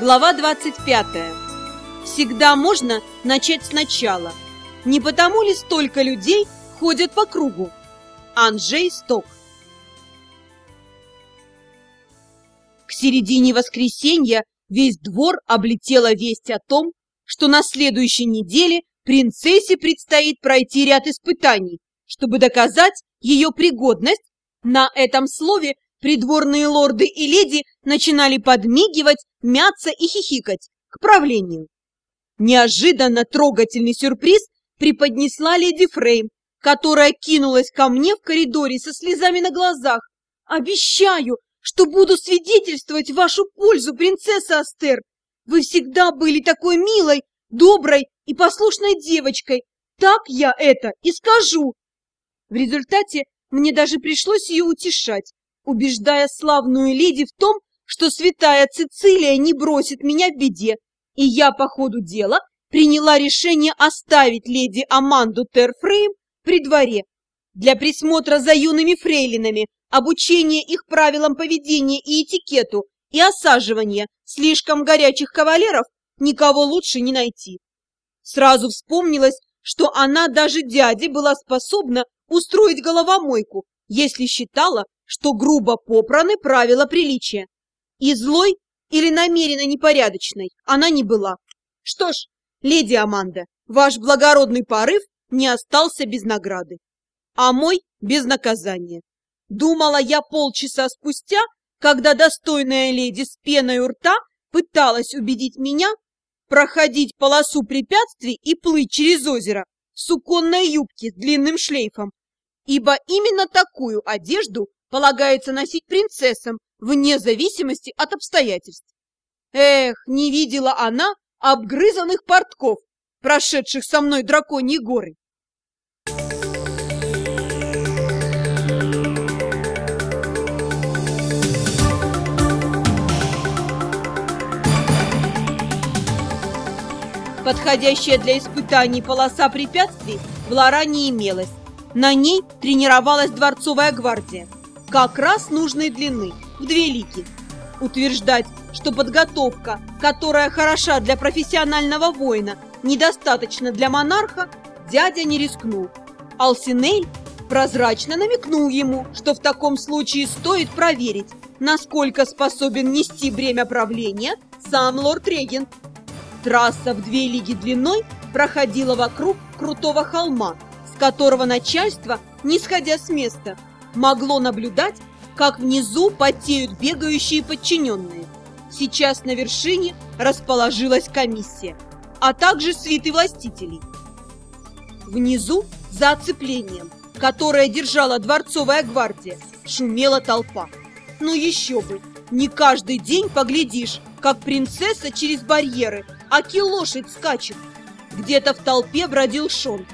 Глава 25. Всегда можно начать сначала. Не потому ли столько людей ходят по кругу? Анджей Сток. К середине воскресенья весь двор облетела весть о том, что на следующей неделе принцессе предстоит пройти ряд испытаний, чтобы доказать ее пригодность. На этом слове придворные лорды и леди начинали подмигивать мяться и хихикать к правлению. Неожиданно трогательный сюрприз преподнесла леди Фрейм, которая кинулась ко мне в коридоре со слезами на глазах. «Обещаю, что буду свидетельствовать в вашу пользу, принцесса Астер! Вы всегда были такой милой, доброй и послушной девочкой. Так я это и скажу!» В результате мне даже пришлось ее утешать, убеждая славную леди в том, что святая Цицилия не бросит меня в беде, и я по ходу дела приняла решение оставить леди Аманду Терфрейм при дворе для присмотра за юными фрейлинами, обучения их правилам поведения и этикету и осаживания слишком горячих кавалеров никого лучше не найти. Сразу вспомнилось, что она даже дяде была способна устроить головомойку, если считала, что грубо попраны правила приличия. И злой или намеренно непорядочной она не была. Что ж, леди Аманда, ваш благородный порыв не остался без награды, а мой без наказания. Думала я полчаса спустя, когда достойная леди с пеной у рта пыталась убедить меня проходить полосу препятствий и плыть через озеро в суконной юбке с длинным шлейфом, ибо именно такую одежду полагается носить принцессам вне зависимости от обстоятельств. Эх, не видела она обгрызанных портков, прошедших со мной драконьи горы. Подходящая для испытаний полоса препятствий в Лоране имелась. На ней тренировалась дворцовая гвардия, как раз нужной длины – в две лики. Утверждать, что подготовка, которая хороша для профессионального воина, недостаточно для монарха, дядя не рискнул. Алсинель прозрачно намекнул ему, что в таком случае стоит проверить, насколько способен нести бремя правления сам лорд-регент. Трасса в две лиги длиной проходила вокруг крутого холма, с которого начальство, не сходя с места, могло наблюдать как внизу потеют бегающие подчиненные. Сейчас на вершине расположилась комиссия, а также свиты властителей. Внизу, за оцеплением, которое держала дворцовая гвардия, шумела толпа. Ну еще бы, не каждый день поглядишь, как принцесса через барьеры, аки лошадь скачет. Где-то в толпе бродил Шон.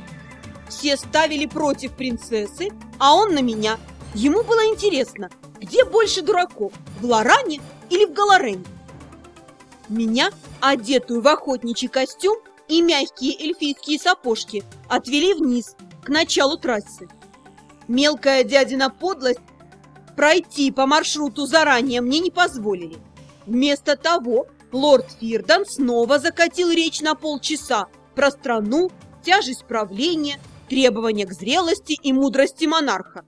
Все ставили против принцессы, а он на меня – Ему было интересно, где больше дураков, в Лоране или в Галарене. Меня, одетую в охотничий костюм и мягкие эльфийские сапожки, отвели вниз, к началу трассы. Мелкая дядина подлость пройти по маршруту заранее мне не позволили. Вместо того лорд Фирдан снова закатил речь на полчаса про страну, тяжесть правления, требования к зрелости и мудрости монарха.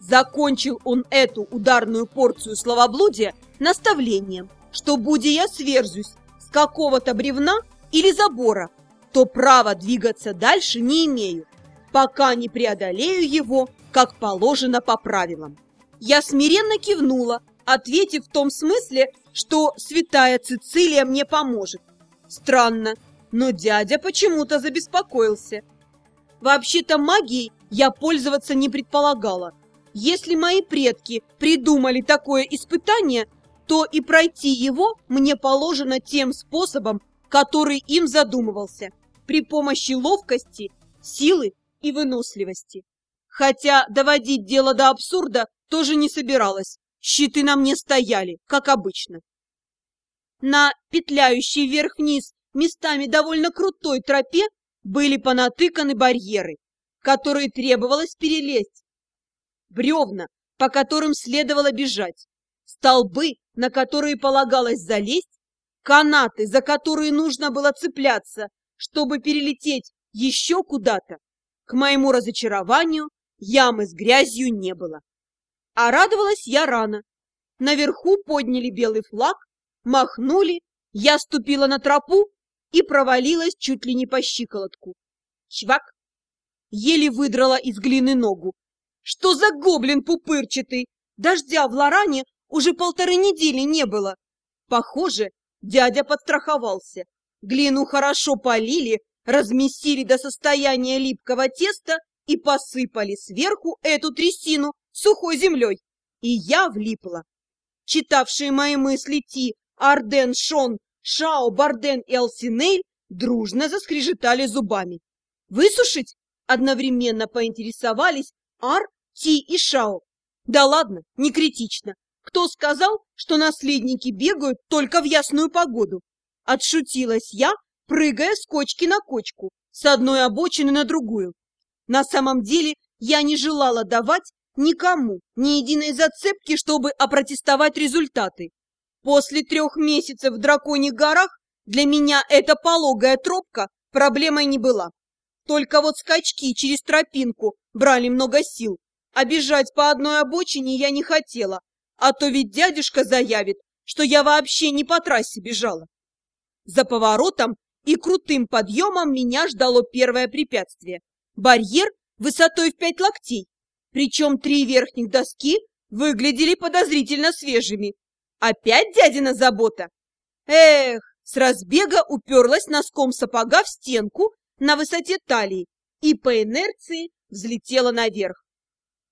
Закончил он эту ударную порцию словоблудия наставлением, что, будь я сверзусь с какого-то бревна или забора, то право двигаться дальше не имею, пока не преодолею его, как положено по правилам. Я смиренно кивнула, ответив в том смысле, что святая Цицилия мне поможет. Странно, но дядя почему-то забеспокоился. Вообще-то магией я пользоваться не предполагала, если мои предки придумали такое испытание, то и пройти его мне положено тем способом, который им задумывался, при помощи ловкости, силы и выносливости. Хотя доводить дело до абсурда тоже не собиралась, щиты на мне стояли, как обычно. На петляющей вверх-вниз местами довольно крутой тропе были понатыканы барьеры, которые требовалось перелезть, бревна, по которым следовало бежать, столбы, на которые полагалось залезть, канаты, за которые нужно было цепляться, чтобы перелететь еще куда-то. К моему разочарованию ямы с грязью не было. А радовалась я рано. Наверху подняли белый флаг, махнули, я ступила на тропу и провалилась чуть ли не по щиколотку. Чвак! Еле выдрала из глины ногу. Что за гоблин пупырчатый? Дождя в Лоране уже полторы недели не было. Похоже, дядя подстраховался. Глину хорошо полили, размесили до состояния липкого теста и посыпали сверху эту трясину сухой землей. И я влипла. Читавшие мои мысли Ти, Арден, Шон, Шао, Барден и Алсинель дружно заскрежетали зубами. «Высушить?» — одновременно поинтересовались Ар, Ти и Шао. «Да ладно, не критично. Кто сказал, что наследники бегают только в ясную погоду?» Отшутилась я, прыгая с кочки на кочку, с одной обочины на другую. На самом деле я не желала давать никому ни единой зацепки, чтобы опротестовать результаты. После трех месяцев в Драконьих горах для меня эта пологая тропка проблемой не была. Только вот скачки через тропинку брали много сил, а бежать по одной обочине я не хотела, а то ведь дядюшка заявит, что я вообще не по трассе бежала. За поворотом и крутым подъемом меня ждало первое препятствие – барьер высотой в пять локтей, причем три верхних доски выглядели подозрительно свежими. Опять дядина забота? Эх, с разбега уперлась носком сапога в стенку на высоте талии и по инерции взлетела наверх.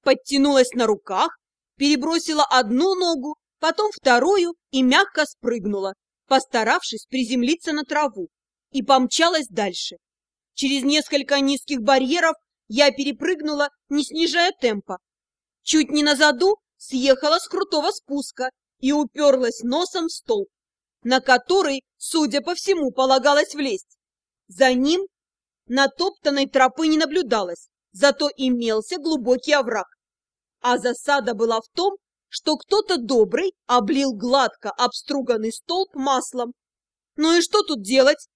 Подтянулась на руках, перебросила одну ногу, потом вторую и мягко спрыгнула, постаравшись приземлиться на траву, и помчалась дальше. Через несколько низких барьеров я перепрыгнула, не снижая темпа. Чуть не на заду съехала с крутого спуска и уперлась носом в столб, на который, судя по всему, полагалось влезть. За ним натоптанной тропы не наблюдалось, зато имелся глубокий овраг. А засада была в том, что кто-то добрый облил гладко обструганный столб маслом. Ну и что тут делать?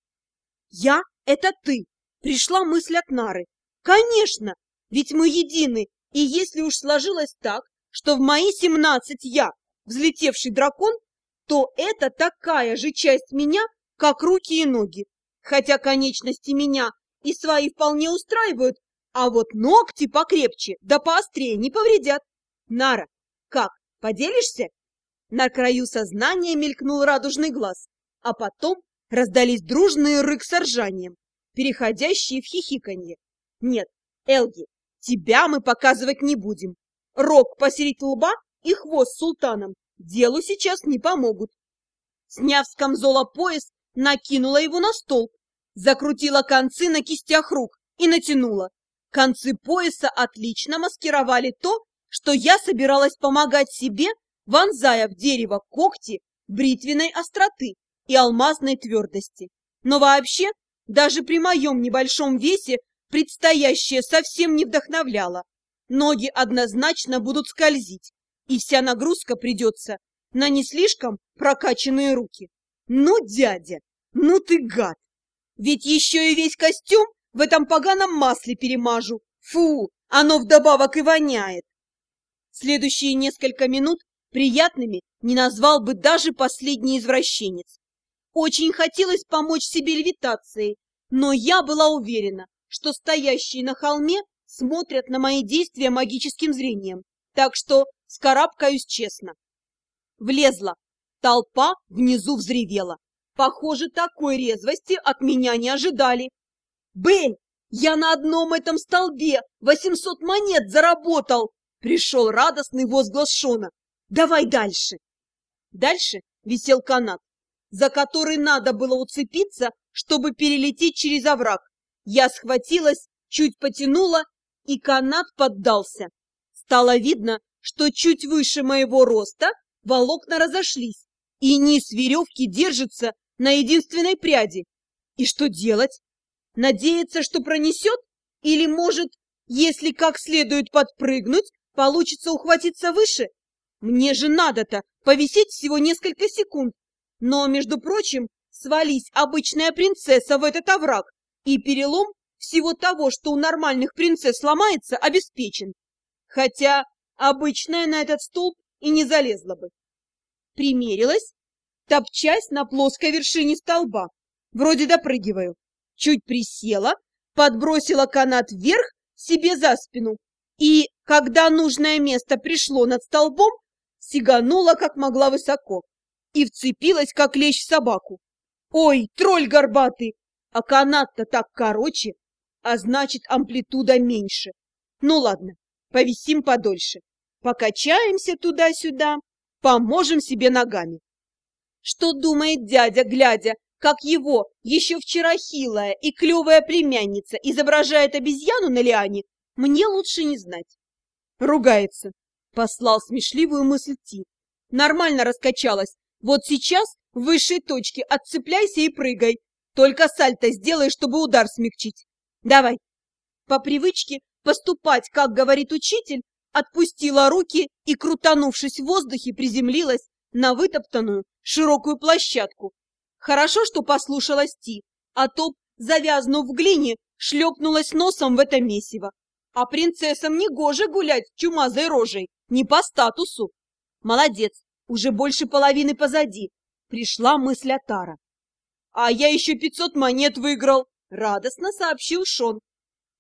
Я — это ты, пришла мысль от Нары. Конечно, ведь мы едины, и если уж сложилось так, что в мои семнадцать я взлетевший дракон, то это такая же часть меня, как руки и ноги. Хотя конечности меня и свои вполне устраивают, а вот ногти покрепче да поострее не повредят. Нара, как, Поделишься?» На краю сознания мелькнул радужный глаз, а потом раздались дружные рык с ржанием, переходящие в хихиканье. «Нет, Элги, тебя мы показывать не будем. Рог посередь лба и хвост султаном делу сейчас не помогут». Сняв с камзола пояс, накинула его на стол, закрутила концы на кистях рук и натянула. Концы пояса отлично маскировали то, что я собиралась помогать себе, вонзая в дерево когти бритвенной остроты и алмазной твердости. Но вообще, даже при моем небольшом весе предстоящее совсем не вдохновляло. Ноги однозначно будут скользить, и вся нагрузка придется на не слишком прокачанные руки. Ну, дядя, ну ты гад! Ведь еще и весь костюм в этом поганом масле перемажу. Фу, оно вдобавок и воняет. Следующие несколько минут приятными не назвал бы даже последний извращенец. Очень хотелось помочь себе левитацией, но я была уверена, что стоящие на холме смотрят на мои действия магическим зрением, так что скарабкаюсь честно. Влезла. Толпа внизу взревела. Похоже, такой резвости от меня не ожидали. «Бэль, я на одном этом столбе 800 монет заработал!» Пришел радостный возглас Шона. «Давай дальше!» Дальше висел канат, за который надо было уцепиться, чтобы перелететь через овраг. Я схватилась, чуть потянула, и канат поддался. Стало видно, что чуть выше моего роста волокна разошлись, и низ веревки держится на единственной пряди. И что делать? Надеяться, что пронесет? Или, может, если как следует подпрыгнуть, Получится ухватиться выше? Мне же надо-то повисеть всего несколько секунд. Но, между прочим, свались обычная принцесса в этот овраг, и перелом всего того, что у нормальных принцесс сломается, обеспечен. Хотя обычная на этот столб и не залезла бы. Примерилась, топчась на плоской вершине столба. Вроде допрыгиваю. Чуть присела, подбросила канат вверх себе за спину. И, когда нужное место пришло над столбом, сиганула как могла высоко и вцепилась, как лещ в собаку. Ой, тролль горбатый! А канат-то так короче, а значит, амплитуда меньше. Ну ладно, повисим подольше. Покачаемся туда-сюда, поможем себе ногами. Что думает дядя, глядя, как его еще вчера хилая и клевая племянница изображает обезьяну на лиане, мне лучше не знать. Ругается. Послал смешливую мысль Ти. Нормально раскачалась. Вот сейчас в высшей точке отцепляйся и прыгай. Только сальто сделай, чтобы удар смягчить. Давай. По привычке поступать, как говорит учитель, отпустила руки и, крутанувшись в воздухе, приземлилась на вытоптанную широкую площадку. Хорошо, что послушалась Ти, а то, завязнув в глине, шлепнулась носом в это месиво. А принцессам не гоже гулять чумазой рожей, не по статусу. Молодец, уже больше половины позади. Пришла мысль Атара. А я еще пятьсот монет выиграл, радостно сообщил Шон.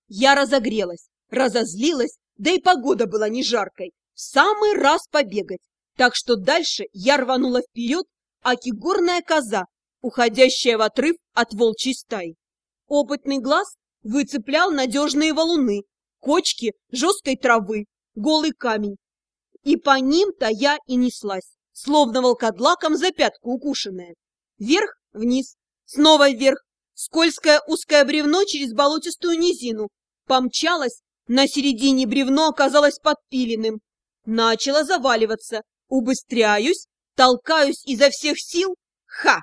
Я разогрелась, разозлилась, да и погода была не жаркой. В самый раз побегать. Так что дальше я рванула вперед, аки горная коза, уходящая в отрыв от волчьей стаи. Опытный глаз выцеплял надежные валуны, кочки жесткой травы, голый камень. И по ним-то я и неслась, словно волкодлаком за пятку укушенная. Вверх, вниз, снова вверх, скользкое узкое бревно через болотистую низину. Помчалась, на середине бревно оказалось подпиленным. Начала заваливаться, убыстряюсь, толкаюсь изо всех сил. Ха!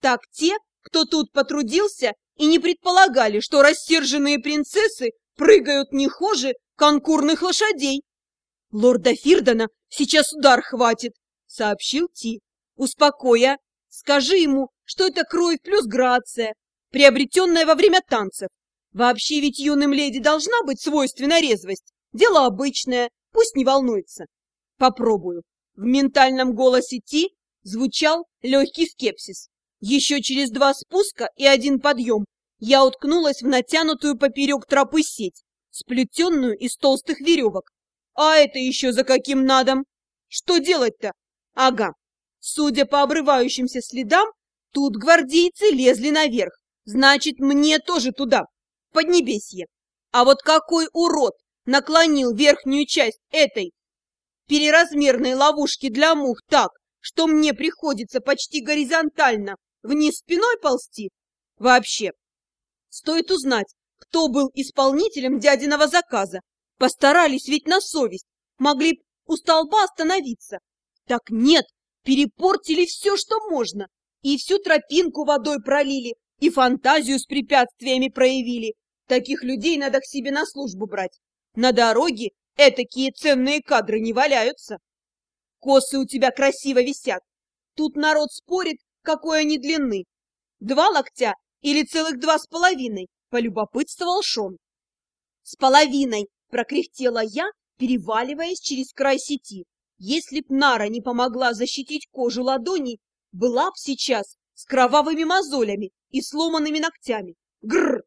Так те, кто тут потрудился, и не предполагали, что рассерженные принцессы прыгают не хуже конкурных лошадей. Лорда Фирдона сейчас удар хватит, сообщил Ти. Успокоя, скажи ему, что это кровь плюс грация, приобретенная во время танцев. Вообще ведь юным леди должна быть свойственна резвость. Дело обычное, пусть не волнуется. Попробую. В ментальном голосе Ти звучал легкий скепсис. Еще через два спуска и один подъем я уткнулась в натянутую поперек тропы сеть, сплетенную из толстых веревок. А это еще за каким надом? Что делать-то? Ага, судя по обрывающимся следам, тут гвардейцы лезли наверх. Значит, мне тоже туда, Поднебесье. А вот какой урод наклонил верхнюю часть этой переразмерной ловушки для мух так, что мне приходится почти горизонтально вниз спиной ползти? Вообще, Стоит узнать, кто был исполнителем дядиного заказа. Постарались ведь на совесть, могли б у столба остановиться. Так нет, перепортили все, что можно. И всю тропинку водой пролили, и фантазию с препятствиями проявили. Таких людей надо к себе на службу брать. На дороге этакие ценные кадры не валяются. Косы у тебя красиво висят. Тут народ спорит, какой они длины. Два локтя или целых два с половиной, полюбопытствовал Шон. С половиной, прокряхтела я, переваливаясь через край сети. Если б Нара не помогла защитить кожу ладоней, была б сейчас с кровавыми мозолями и сломанными ногтями. Гррр!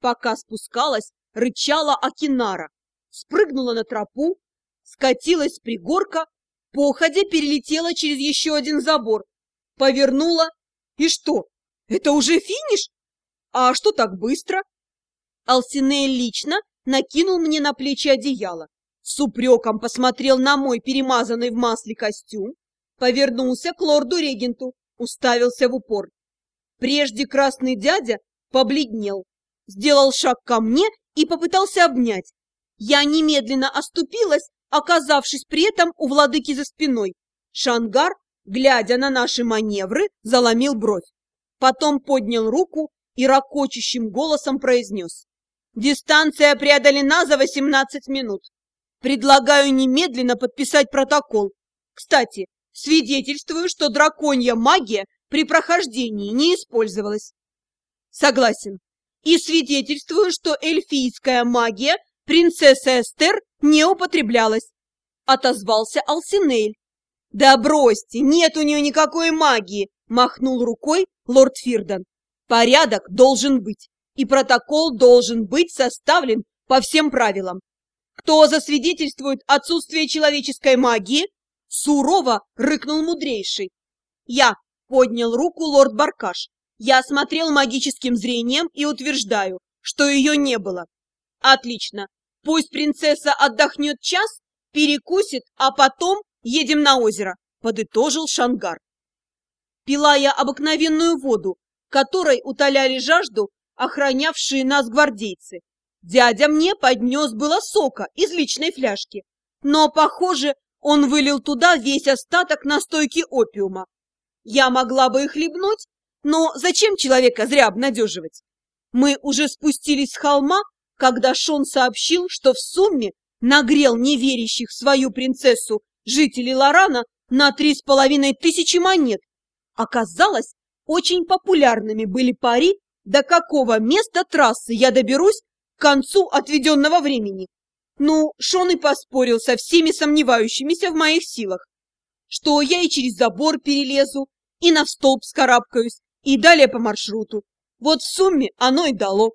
Пока спускалась, рычала Акинара, спрыгнула на тропу, скатилась с пригорка, походя перелетела через еще один забор, повернула и что, это уже финиш? А что так быстро? Алсиней лично накинул мне на плечи одеяло, с упреком посмотрел на мой перемазанный в масле костюм, повернулся к лорду-регенту, уставился в упор. Прежде красный дядя побледнел, сделал шаг ко мне и попытался обнять. Я немедленно оступилась, оказавшись при этом у владыки за спиной. Шангар, глядя на наши маневры, заломил бровь. Потом поднял руку и ракочущим голосом произнес. «Дистанция преодолена за 18 минут. Предлагаю немедленно подписать протокол. Кстати, Свидетельствую, что драконья магия при прохождении не использовалась. Согласен. И свидетельствую, что эльфийская магия принцесса Эстер не употреблялась. Отозвался Алсинель. Да бросьте, нет у нее никакой магии, махнул рукой лорд Фирдан. Порядок должен быть, и протокол должен быть составлен по всем правилам. Кто засвидетельствует отсутствие человеческой магии? Сурово рыкнул мудрейший. Я поднял руку лорд Баркаш. Я смотрел магическим зрением и утверждаю, что ее не было. Отлично. Пусть принцесса отдохнет час, перекусит, а потом едем на озеро, подытожил Шангар. Пила я обыкновенную воду, которой утоляли жажду охранявшие нас гвардейцы. Дядя мне поднес было сока из личной фляжки, но, похоже, он вылил туда весь остаток настойки опиума. Я могла бы их хлебнуть, но зачем человека зря обнадеживать? Мы уже спустились с холма, когда Шон сообщил, что в сумме нагрел неверящих в свою принцессу жителей Лорана на три с половиной тысячи монет. Оказалось, очень популярными были пари, до какого места трассы я доберусь к концу отведенного времени. Ну, Шон и поспорил со всеми сомневающимися в моих силах, что я и через забор перелезу, и на столб скарабкаюсь, и далее по маршруту. Вот в сумме оно и дало.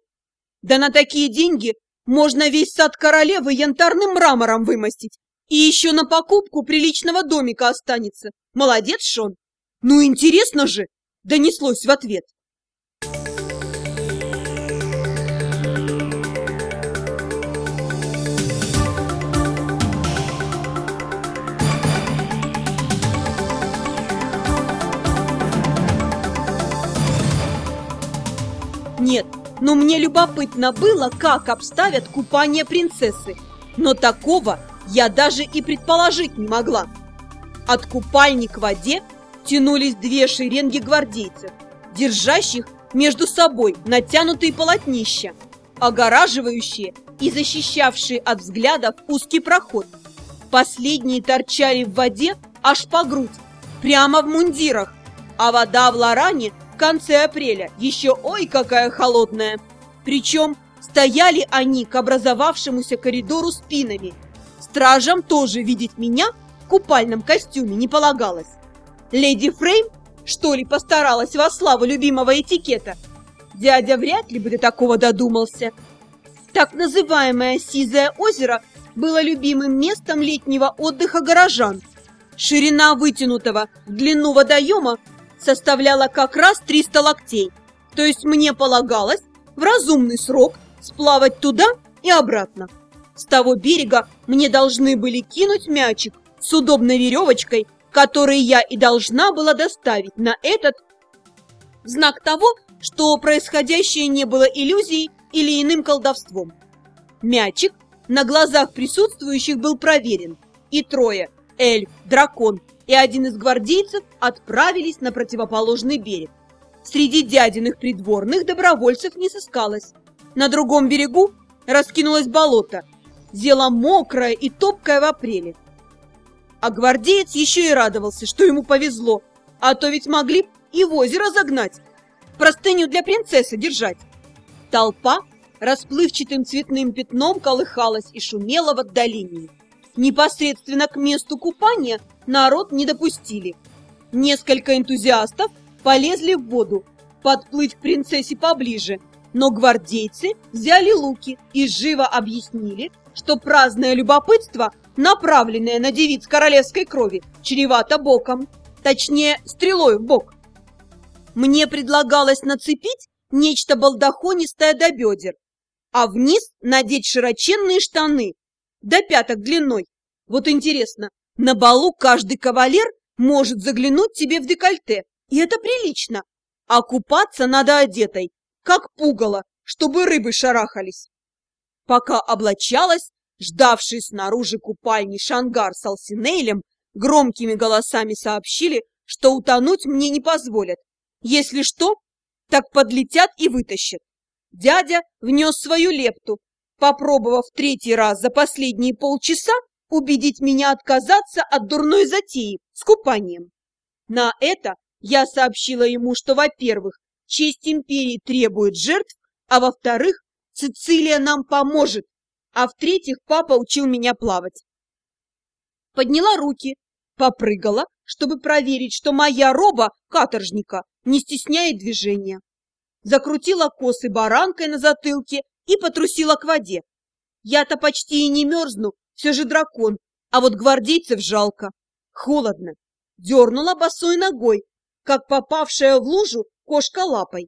Да на такие деньги можно весь сад королевы янтарным мрамором вымостить. И еще на покупку приличного домика останется. Молодец, Шон. Ну, интересно же, донеслось в ответ. Нет, но мне любопытно было, как обставят купание принцессы. Но такого я даже и предположить не могла. От купальни к воде тянулись две шеренги гвардейцев, держащих между собой натянутые полотнища, огораживающие и защищавшие от взглядов узкий проход. Последние торчали в воде аж по грудь, прямо в мундирах, а вода в Лоране – в конце апреля, еще ой какая холодная. Причем стояли они к образовавшемуся коридору спинами. Стражам тоже видеть меня в купальном костюме не полагалось. Леди Фрейм, что ли, постаралась во славу любимого этикета? Дядя вряд ли бы до такого додумался. Так называемое «Сизое озеро» было любимым местом летнего отдыха горожан. Ширина вытянутого в длину водоема составляла как раз 300 локтей, то есть мне полагалось в разумный срок сплавать туда и обратно. С того берега мне должны были кинуть мячик с удобной веревочкой, который я и должна была доставить на этот знак того, что происходящее не было иллюзией или иным колдовством. Мячик на глазах присутствующих был проверен, и трое – эльф, дракон и один из гвардейцев отправились на противоположный берег. Среди дядиных придворных добровольцев не сыскалось. На другом берегу раскинулось болото, зело мокрое и топкое в апреле. А гвардеец еще и радовался, что ему повезло, а то ведь могли и в озеро загнать, простыню для принцессы держать. Толпа расплывчатым цветным пятном колыхалась и шумела в отдалении. Непосредственно к месту купания народ не допустили. Несколько энтузиастов полезли в воду, подплыть к принцессе поближе, но гвардейцы взяли луки и живо объяснили, что праздное любопытство, направленное на девиц королевской крови, чревато боком, точнее, стрелой в бок. Мне предлагалось нацепить нечто балдахонистое до бедер, а вниз надеть широченные штаны до пяток длиной. Вот интересно, на балу каждый кавалер может заглянуть тебе в декольте, и это прилично. А купаться надо одетой, как пугало, чтобы рыбы шарахались. Пока облачалась, ждавшие снаружи купальни Шангар с Алсинейлем громкими голосами сообщили, что утонуть мне не позволят. Если что, так подлетят и вытащат. Дядя внес свою лепту, попробовав третий раз за последние полчаса убедить меня отказаться от дурной затеи с купанием. На это я сообщила ему, что, во-первых, честь империи требует жертв, а во-вторых, Цицилия нам поможет, а в-третьих, папа учил меня плавать. Подняла руки, попрыгала, чтобы проверить, что моя роба каторжника не стесняет движения. Закрутила косы баранкой на затылке и потрусила к воде. Я-то почти и не мерзну, все же дракон, а вот гвардейцев жалко. Холодно. Дернула босой ногой, как попавшая в лужу кошка лапой.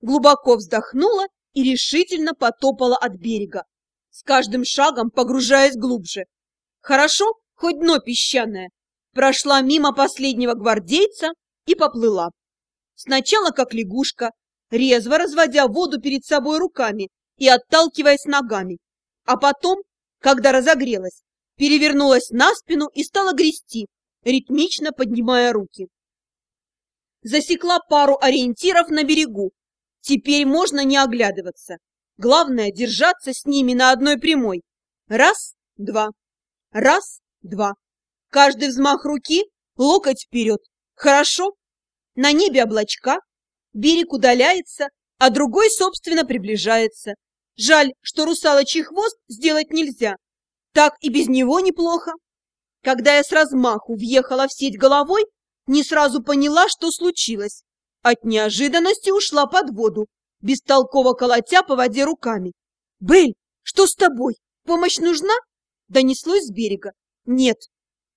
Глубоко вздохнула и решительно потопала от берега, с каждым шагом погружаясь глубже. Хорошо, хоть дно песчаное. Прошла мимо последнего гвардейца и поплыла. Сначала как лягушка, резво разводя воду перед собой руками и отталкиваясь ногами, а потом, когда разогрелась, перевернулась на спину и стала грести, ритмично поднимая руки. Засекла пару ориентиров на берегу. Теперь можно не оглядываться. Главное — держаться с ними на одной прямой. Раз, два. Раз, два. Каждый взмах руки — локоть вперед. Хорошо? На небе облачка, берег удаляется, а другой, собственно, приближается. Жаль, что русалочий хвост сделать нельзя. Так и без него неплохо. Когда я с размаху въехала в сеть головой, не сразу поняла, что случилось. От неожиданности ушла под воду, бестолково колотя по воде руками. «Бель, что с тобой? Помощь нужна?» Донеслось с берега. «Нет».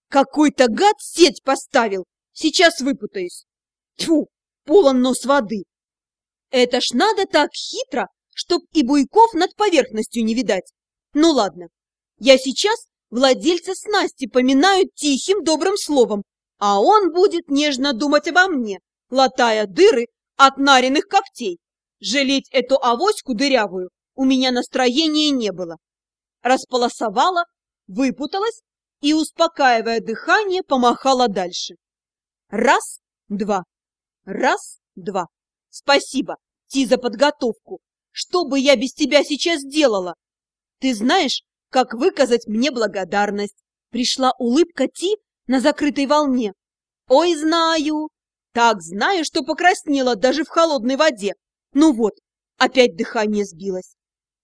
«Какой-то гад сеть поставил! Сейчас выпутаюсь!» Тьфу, полон нос воды. Это ж надо так хитро, чтоб и буйков над поверхностью не видать. Ну ладно, я сейчас владельца снасти поминаю тихим добрым словом, а он будет нежно думать обо мне, латая дыры от наренных когтей. Жалеть эту авоську дырявую у меня настроения не было. Располосовала, выпуталась и, успокаивая дыхание, помахала дальше. Раз, два, раз, два. Спасибо, Ти, за подготовку. Что бы я без тебя сейчас делала? Ты знаешь, как выказать мне благодарность? Пришла улыбка Ти на закрытой волне. Ой, знаю. Так знаю, что покраснела даже в холодной воде. Ну вот, опять дыхание сбилось.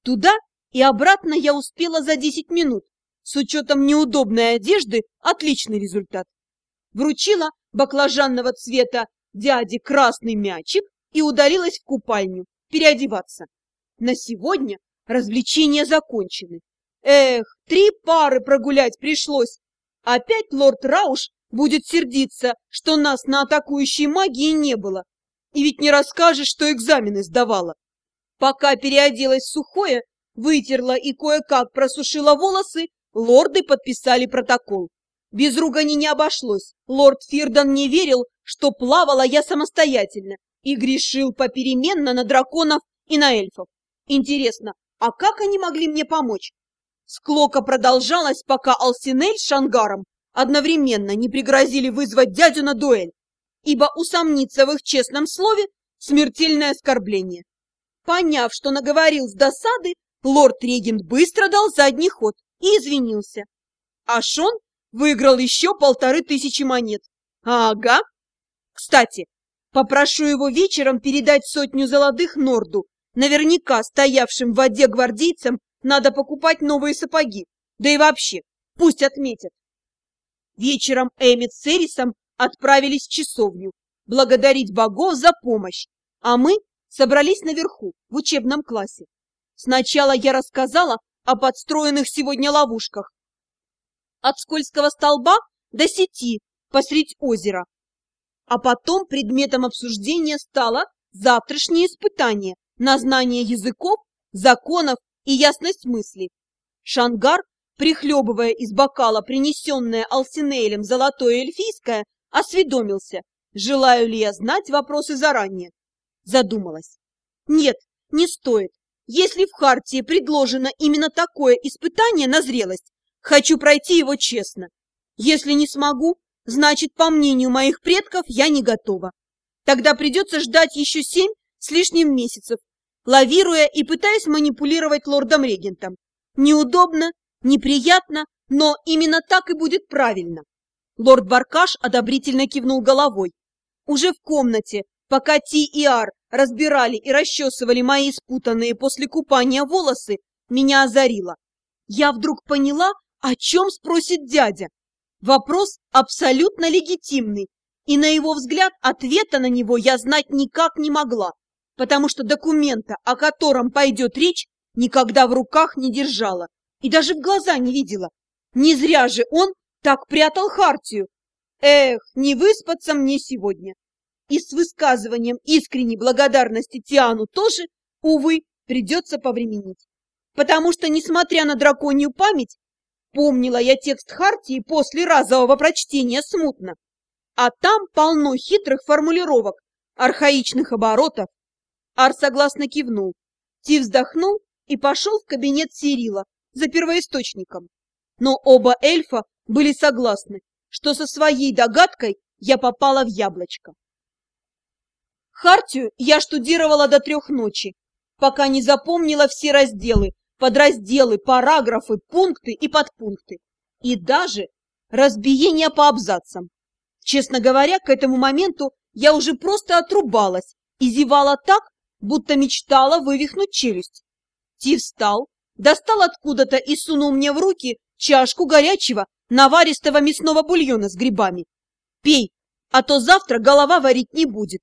Туда и обратно я успела за десять минут. С учетом неудобной одежды отличный результат. Вручила баклажанного цвета дяде красный мячик и удалилась в купальню переодеваться. На сегодня развлечения закончены. Эх, три пары прогулять пришлось. Опять лорд Рауш будет сердиться, что нас на атакующей магии не было. И ведь не расскажешь, что экзамены сдавала. Пока переоделась сухое, вытерла и кое-как просушила волосы, лорды подписали протокол. Без ругани не обошлось. Лорд Фирдан не верил, что плавала я самостоятельно, и грешил попеременно на драконов и на эльфов. Интересно, а как они могли мне помочь? Склока продолжалась, пока Алсинель с Шангаром одновременно не пригрозили вызвать дядю на дуэль, ибо усомниться в их честном слове – смертельное оскорбление. Поняв, что наговорил с досады, лорд-регент быстро дал задний ход и извинился. А Шон выиграл еще полторы тысячи монет. Ага. Кстати, попрошу его вечером передать сотню золотых Норду. Наверняка стоявшим в воде гвардейцам надо покупать новые сапоги. Да и вообще, пусть отметят. Вечером Эмит с Эрисом отправились в часовню, благодарить богов за помощь, а мы собрались наверху, в учебном классе. Сначала я рассказала о подстроенных сегодня ловушках. От скользкого столба до сети посредь озера. А потом предметом обсуждения стало завтрашнее испытание на знание языков, законов и ясность мысли. Шангар прихлебывая из бокала принесенное Алсинейлем золотое эльфийское, осведомился, желаю ли я знать вопросы заранее. Задумалась. Нет, не стоит. Если в Хартии предложено именно такое испытание на зрелость, хочу пройти его честно. Если не смогу, значит, по мнению моих предков, я не готова. Тогда придется ждать еще семь с лишним месяцев, лавируя и пытаясь манипулировать лордом-регентом. Неудобно, неприятно, Но именно так и будет правильно. Лорд Баркаш одобрительно кивнул головой. Уже в комнате, пока Ти и Ар разбирали и расчесывали мои спутанные после купания волосы, меня озарило. Я вдруг поняла, о чем спросит дядя. Вопрос абсолютно легитимный, и на его взгляд ответа на него я знать никак не могла, потому что документа, о котором пойдет речь, никогда в руках не держала и даже в глаза не видела. Не зря же он так прятал Хартию. Эх, не выспаться мне сегодня. И с высказыванием искренней благодарности Тиану тоже, увы, придется повременить. Потому что, несмотря на драконью память, помнила я текст Хартии после разового прочтения смутно. А там полно хитрых формулировок, архаичных оборотов. Ар согласно кивнул. Ти вздохнул и пошел в кабинет Сирила за первоисточником. Но оба эльфа были согласны, что со своей догадкой я попала в яблочко. Хартию я штудировала до трех ночи, пока не запомнила все разделы, подразделы, параграфы, пункты и подпункты. И даже разбиение по абзацам. Честно говоря, к этому моменту я уже просто отрубалась и зевала так, будто мечтала вывихнуть челюсть. Ти встал, достал откуда-то и сунул мне в руки чашку горячего наваристого мясного бульона с грибами. Пей, а то завтра голова варить не будет.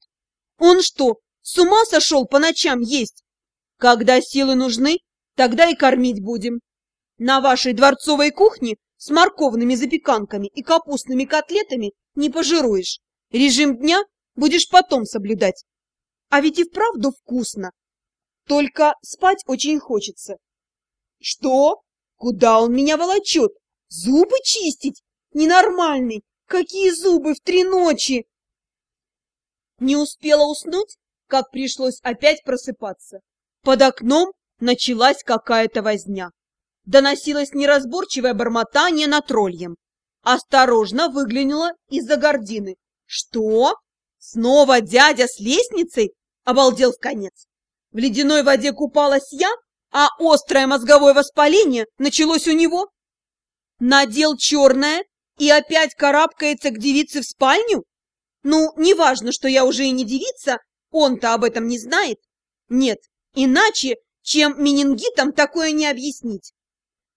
Он что, с ума сошел по ночам есть? Когда силы нужны, тогда и кормить будем. На вашей дворцовой кухне с морковными запеканками и капустными котлетами не пожируешь. Режим дня будешь потом соблюдать. А ведь и вправду вкусно. Только спать очень хочется. Что? Куда он меня волочет? Зубы чистить? Ненормальный! Какие зубы в три ночи? Не успела уснуть, как пришлось опять просыпаться. Под окном началась какая-то возня. Доносилось неразборчивое бормотание на тролльем. Осторожно выглянула из-за гордины. Что? Снова дядя с лестницей? Обалдел в конец. В ледяной воде купалась я, а острое мозговое воспаление началось у него. Надел черное и опять карабкается к девице в спальню? Ну, неважно, что я уже и не девица, он-то об этом не знает. Нет, иначе, чем менингитом, такое не объяснить.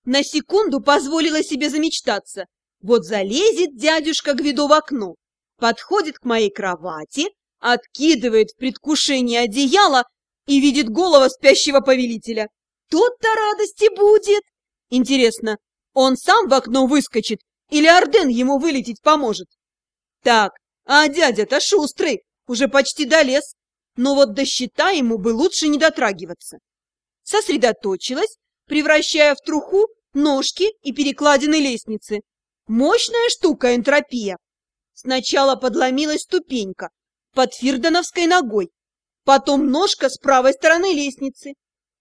На секунду позволила себе замечтаться. Вот залезет дядюшка Гвидо в окно, подходит к моей кровати, откидывает в предвкушении одеяло и видит голову спящего повелителя. Тут-то радости будет. Интересно, он сам в окно выскочит или Орден ему вылететь поможет? Так, а дядя-то шустрый, уже почти долез. Но вот до щита ему бы лучше не дотрагиваться. Сосредоточилась, превращая в труху ножки и перекладины лестницы. Мощная штука энтропия. Сначала подломилась ступенька под фирдоновской ногой, потом ножка с правой стороны лестницы.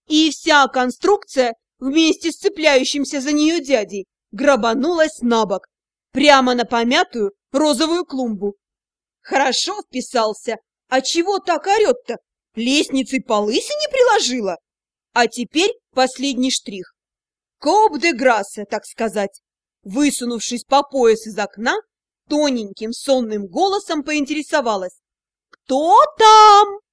И вся конструкция вместе с цепляющимся за нее дядей грабанулась на бок, прямо на помятую розовую клумбу. Хорошо вписался. А чего так орет-то? Лестницей по лысине приложила? А теперь последний штрих. Коп де грассе, так сказать. Высунувшись по пояс из окна, тоненьким сонным голосом поинтересовалась. «Кто там?»